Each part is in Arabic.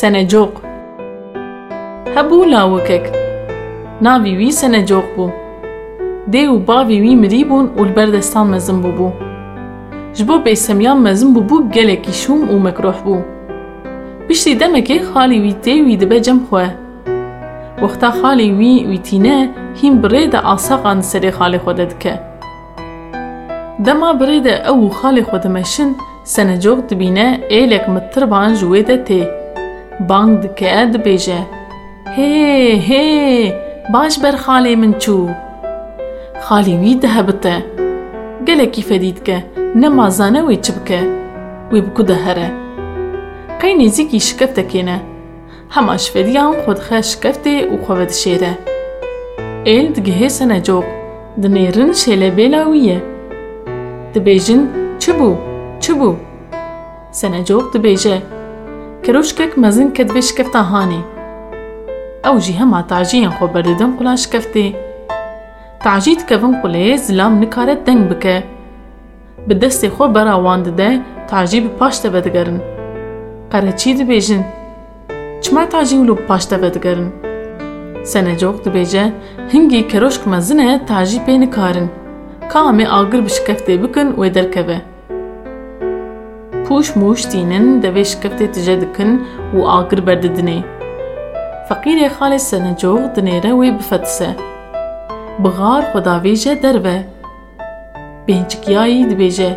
سەنەجۆق هەبوو لاوەکێک ناوی وی سەنەجۆق بوو دێ و باوی وی مری بوون و ji bo bêsemiyan mezin bû bû gelekî şûm û mekroh bû piştî demekê xalî wî tê wî dibe cem xwe wexta xalî wî wî tîne hîn birê de asaqan serê xalê xwe de dike dema birê de ew û xalê xwe dimeşin senecok dibîne êlek mittirban ji wê de tê bang dike dibêje hê hê baş ber xalê min çû xalî wî dihebite gelekî fedî dike nemazane wê çi bike wê bi ku de here qey nêzîkî şikeftekê ne hema ji fediyan xwe dixe şikeftê û xwe vedişêre êl digihê senecok dinêrin şêlebêla wî ye dibêjin hema taciyên xwe berdidin qula şikeftê tacî dikevin qulê zilam nikare deng bike bi destê xwe bera wan dide tacî bi paş te vedigerin qereçî dibêjin çima tacî wilo bi paş te vedigerin senecok dibêje hingî keroşk mezin e tacî pê nikarin ka em ê agir bi şikeftê bikin wê derkeve پوش موش دینن دویش کفتی تجه دکن و آگر برده دنه. فقیر خال سنجوغ دنه روی بفتسه. بغار خدا ویجه دروه. بینچکیایی دویجه.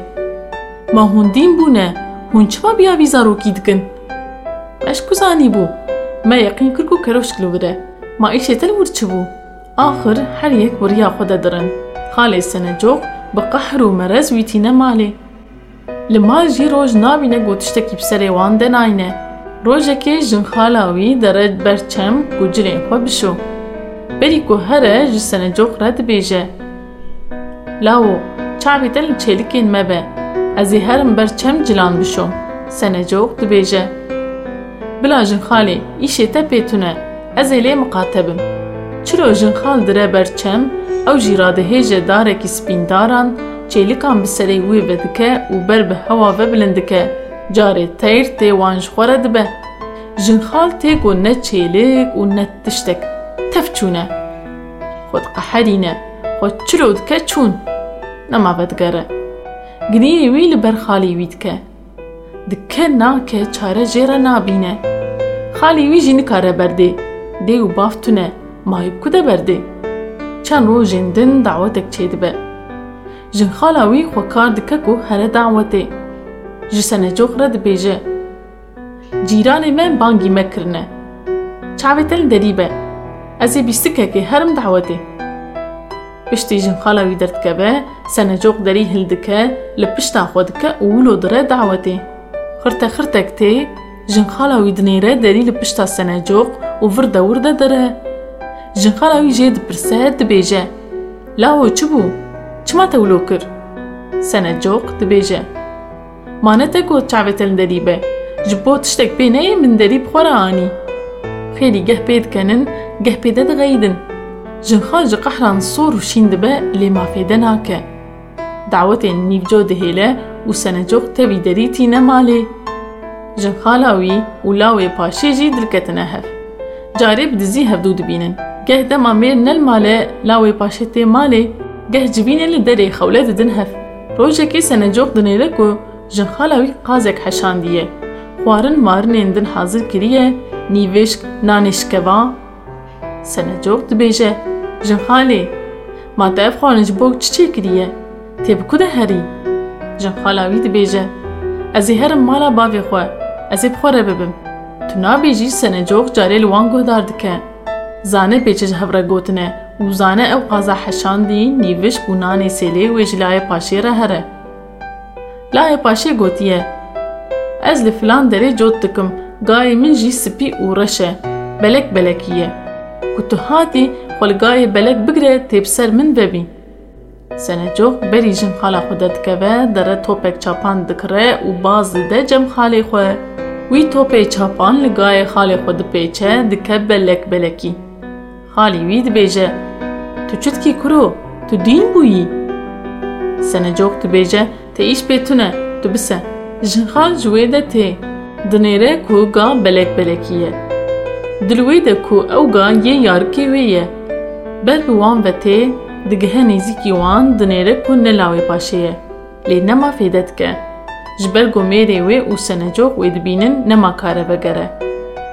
ما هندین بونه هون چما بیا ویزا رو کی دکن؟ اش کزانی بو؟ ما یقین کرکو کروش کلو بره. ما ایشه تل مرچه بو؟ آخر هر یک بریا خدا درن. خال سنجوغ بقهر و مرز ویتینه ماله. Tiştekî bi serê wan de nayne rojekê jin xala wî dere ber çem ku cilên xwe bişo berî ku here ji senecok re dibêje lawo çavê te li çêlikên me be ez ê herim ber çem cilan bişom senecok dibêje bila jin xalê îşê te pêtune ez ê lê miqatebim çilo jin xal dire ber çem ew jî radihêje darekî spîndaran چیلکان بسری وی بدکه و بر به هوا ببلندکه جاری تیر تیوان جخورد به جنخال تیگو نه چیلک و نه تشتک تفچونه خود قحرینه خود چلود که چون نما بدگره گنیری وی لبر خالی ویدکه دکه نا که چاره جیره نابینه خالی وی جنی کاره برده دیو بافتونه مایب کده برده چند روز دعوتک چید به here dawetê ji senecok re dibêje cîranê me bangî me kirine çavê te li derî be ez ê bîstikekê herim dawetê piştî jinxala wî derdikeve senecok derî hil dike li pişta xwe dike û wilo dire dawetê xirte xirtek tê jinxala wî dinêre derî li pişta senecok û vir dewir de dire jinxala wî jê dipirse dibêje lawo çi bû çima te wilo kir senecok dibêje mane te got çavê te li derî be ji bo tiştek pê neyê min derî bixwe anî xêlî geh pê dikenin geh pê de diğeyidin jinxal ji qehran sor û şîn dibe lê mafêde nake dawetên nîvco dihêle û senecok tevî derî tîne malê jinxala wî û lawê paşê jî dilketine hev carê bi dizî hevdû dibînin geh dema mêr nel male lawê paşê tê malê geh civînê li derê xewle didin hev rojekê senecok dinêre ku jinxala wî qazek heşandiye xwarin marinên din hazir kiriye nîveşk nanê şikeva senecok dibêje jinxalê ma te ev xwarin ji bo çi çê kiriye tê bi ku de herî jinxala wî dibêje ez ê herim mala wê ji layê paşê re here layê paşê gotiye ez li filan derê cot dikim gayê min jî spî û reş e belek belekî ye ku tu hatî xwelgayê belek bigire têpser min vebî senecok berî jin xala xwe de dikeve dere topek çapan dikire û baz dide cem xalê xwe wî topê çapan li gayê xalê xwe dipêçe dike belek belekî xalî wî dibêje tu dîn bûyî senecok dibêje te îş pê tune tu bise jinxal ji wê de tê دنێرە کۆگا بەلێک بەلەکیە دلوێ دە کۆ ئەوگا یê yarikê wê ye ber bi wan ve tê digihe nêzîkî wan dinêre ku nelawê paşê ye lê nema fêde dike ji ber gomêrê wê û senecok wê dibînin nema kare vegere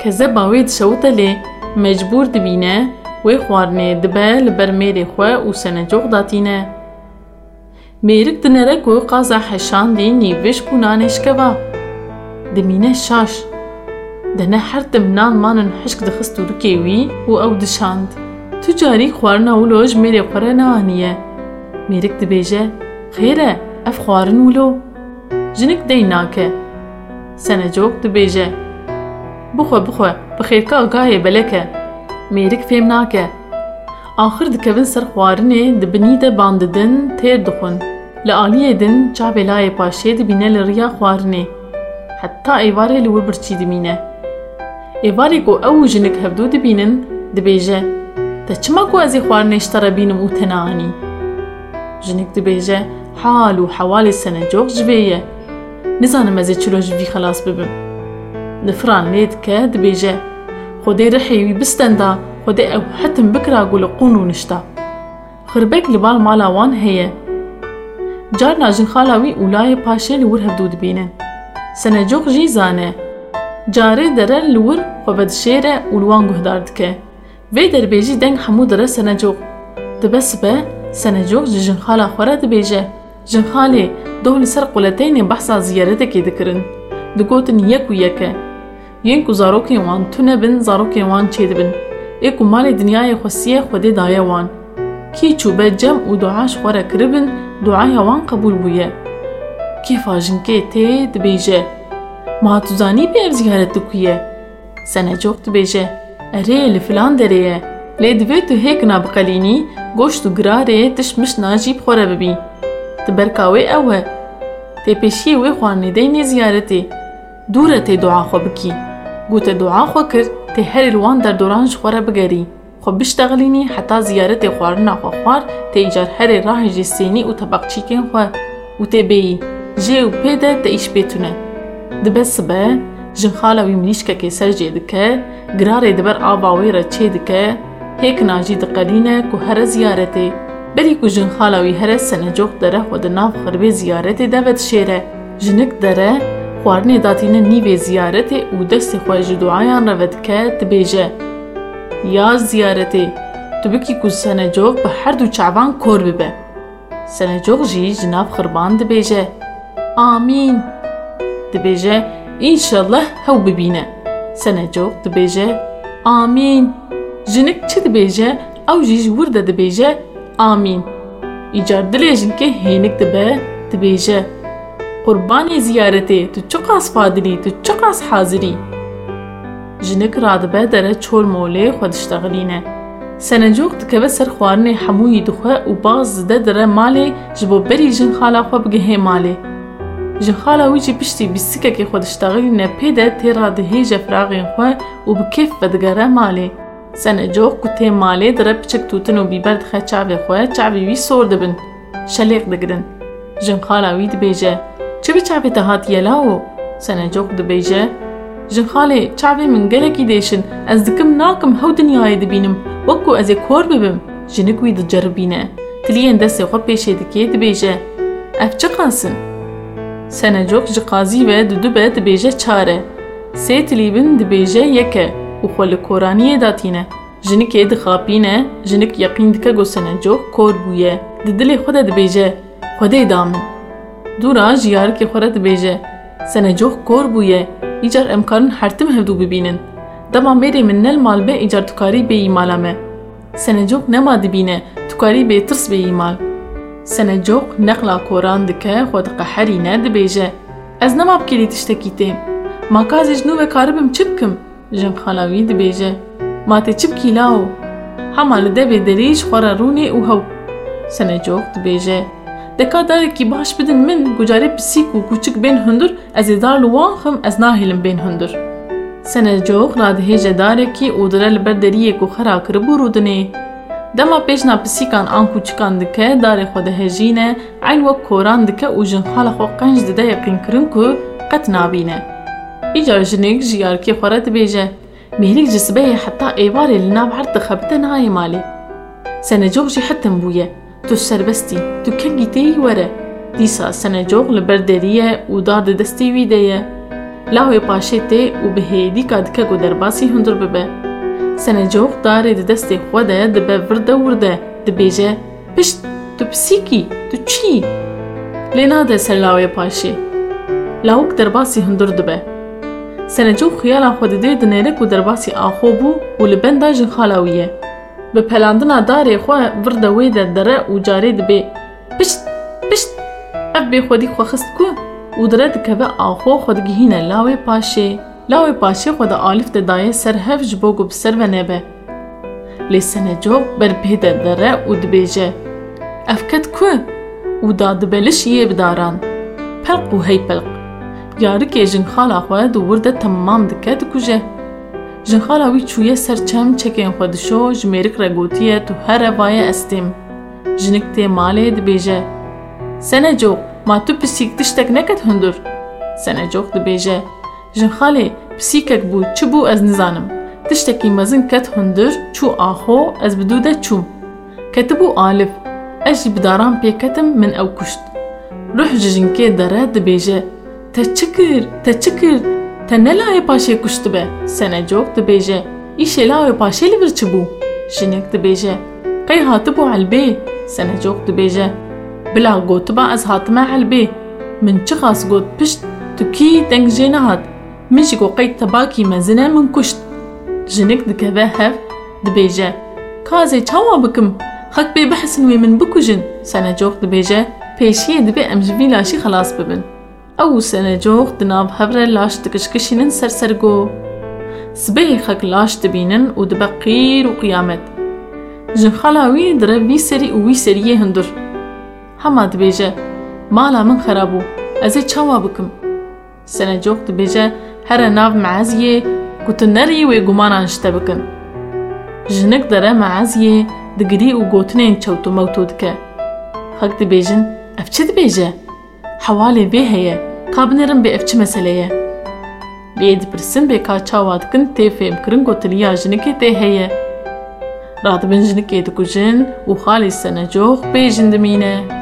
kezeba wê dişewite lê mecbûr dibîne wê xwarinê dibe li ber mêrê xwe û senecok datîne mêrik dinere ku qaza heşandî nîviş bû nanê şikeva dimîne şaş dene her tim nan manin hişk dixist û dikê wî û ew dişand tu carî xwarina wilo ji mêrê xwe re neaniye mêrik dibêje xêr e ev xwarin wilo jinik dey nake e mêrik fêm nake axir dikevin ser xwarinê di binî de bandidin têr dixwin li aliyê din çavê layê paşê dibîne li riya xwarinê heta êvarê li wir birçî dimîne êvarê ku ew û jinik hevdû dibînin dibêje te çima ku ez ê xwarinê ji te re bînim û te neanî jinik dibêje hal û hewalê senecok ji vê ye nizanim ez ê çilo ji vî xelas bibim li firan lê dike dibêje xwedê rihê wî bistenda xwedê ew hetim bikira ku li qûn û nişta xirbek li bal mala wan heye carna jinxala wî û layê paşê li wir hevdû dibînin senecok jî zane carê dere li wir xwe vedişêre û li wan guhdar dike vê derbê jî deng hemû dere senecok dibe sibe senecok ji jinxala xwe re dibêje jinxalê doh li ser quleteynê behsa ziyaretekê dikirin digotin yek û yek e yên ku zarokên wan tune bin zarokên wan çê dibin ê ku malê dinyayê xwesiye xwedê daye wan kî çûbe cem û dua ji xwe re kiribin duaya wan qebûl bûye kêfa jinkê tê dibêje Ma tu zanî pê ev ziyaret dikuye senecok dibêje erê li filan derê ye lê divê tu hêkina biqelînî goşt e e xwe kir tê herê li wan derdoran ji xwe re bigerî xwe biştexilînî heta ziyaretê xwarina xwe xwar tê îcar herê rahê jê sênî û tebeqçîkên xwe û tê bêyî jê û pê de te îş pêtune dibe sibe jinxala wî mirîşkekê ser jê dike girarê diber ava wê re çê dike hêkina jî diqelîne ku here ziyaretê berî ku jinxala wî here senecok dere xwe di nav xirbê ziyaretê de vedişêre jinik dere xwarinê datîne nîvê ziyaretê û destê xwe ji duayan re vedike dibêje ya ziyaretê tu bikî ku senecok bi her du çavan kor bibe senecok jî ji nav xirban dibêje amîn dibêje înşallah hew bibîne senecok dibêje amîn jinik çi dibêje ew jî ji wir de dibêje amîn îcar dilê jinkê hênik dibe dibêje qurbanê ziyaretê tu çi qas fadilî tu çi qas hazirî jinik radibe dere çol molê xwe diştexilîne senecok dikeve ser xwarinê hemûyî dixwe û baz zide dire malê ji bo berî jin xala xwe bigihê malê jinxala wî jî piştî bîstikekê xwe diştexilîne pê de tê radihêje firaxên xwe û bi kêf vedigere malê senecok ku tê malê dire piçik tûtin û bîber dixe çavê xwe çavê wî sor dibin şelêq digirin jinxala wî dibêje çi bi çavê te hatiye lawo senecok dibêje jinxalê çavê min gelekî değişin ez dikim nakim hew dinyayê dibînim wek ku ez ê kor bibim jinik wî diceribîne tiliyên destê xwe pêşê dikê dibêje ev çi qasin senecok ji qazî ve di dibe dibêje çar e sê tilîbin dibêje yek e û xwe li koraniyê datîne jinikê dixapîne jinik yeqîn دورا جیار که خورد بیجه. سنجوخ کور بویه. ایجار امکارن حرتم هفدو ببینن. دما میری من نل مال به ایجار توکاری به ایمالا مه سنجوخ نما دبینه. توکاری به ترس به ایمال. سنجوخ نقلا کوران دکه خود قحری ند بیجه از نما بکیلی تشتکی تیم ما کاز اجنو به کاربم چپکم جم خالاوی دبیجه. ما ته چپکی لاو همال ده به دریج خورا رونی أو هو سنجوخ دبیجه. Hew senecok dibêje deka darekî baş bidin min ku carê pisîk û kûçik bên hundir ez ê dar li wan xim ez nahêlim bên hundir senecok radihêje darekî û dire li ber deriyê ku xera kiribû rûdinê dema pêşna pisîkan an kûçikan dike darê xwe dihejîne eyn wek koran dike û jinxala xwe qenc dide yeqînkirin ku qet nabîne ایجا جنگ جیارکی خوره دبیجه مهلیک جسبه حتی ایواری لناب عرض خبته نهای مالی سنجوغ جی حتم بویه تیی وره. دیسا سنجوغ لبردریه و دار دستی ویدهیه لاوی پاشه تی و به هیدی کادکه گو درباسی هندر ببه. سنجوغ داری دستی خوده دبه ورده ورده. دبیجه پشت تو پسیکی تو چی؟ لینا ده سر لاوی پاشه. لاوک درباسی هندر دبه. سنجوغ خیالا خود ده دنیرک و درباسی آخو بو و لبنده جن خالاویه به پلاندنا دارê xwe vir de wê de dere û carê dibe pişt pişt ev bêxwedî xwe xist ku û dire dikeve axo xwe digihîne lawê paşê lawê paşê xwe de alîf de daye ser hev ji bo ku bi ser ve nebe lê senecok ber pê de dere û dibêje ev ket ku û da dibeliş yê bidaran pelq û hey pelq yarikê jin xala xwe di wir de temam dike dikuje Çem çekên xwe dişo ji mêrik re gotiye tu her evaye estêm. Jinik tê malê dibêje. Senecok, ma tu pisîk tiştek neket hundur. Senecok dibêje. Jinxalê pisîkek bû çi bû ez nizanim. Tiştekî mezin ket hundir çû axo ez bi dû de çûm. Ketibû alif. Ez jî bi daran pê ketim min ew kuşt. Ruh ji jinkê dere dibêje. Te nelayê paşê kuşt dibe, senecok dibêje, îşê lawê paşê li vir çibû? Jinek dibêje, qey hatibû elbê, senecok dibêje, bila gotiba ez hatime elbê, min çi xas got pişt, tu kî deng jê nehat, min jî got qey tebakî mezin e min kuşt. Jinek dikeve hev, dibêje, kazê çawa bikim, xek bê bihesin wê min bikujin, senecok dibêje, pêşiyê dibe em ji vî laşî xelas bibin. ئەو سەنەجۆخ دناو هەورە لاش دکشکشینن سەرسەرگۆ سبەی خەک لاش دبینن و دبە قیر و قیامەت ژن خەلاوی درە وی سەری و وی سەریە هەندور هەما دبێژە مالا من خەرابوو ئەزێ چاوا بکەم سەنەجۆخ دبێژە هەرە ناو مەعەزیێ گوتنەری وێ گومانان شتە بکەن ژنک دەرە مەعەزیێ دگری و گوتنێن چەوت و مەوتۆ دکە خەک دبێژن ئەف چ دبێژە حوالê vê heye ka binêrin bê ev çi mesele ye lê dipirsin bê ka çawa dikin tê fêmkirin gotiliya jinikê tê heye radibin jinikê dikujin û xalî senecox bê jin dimîne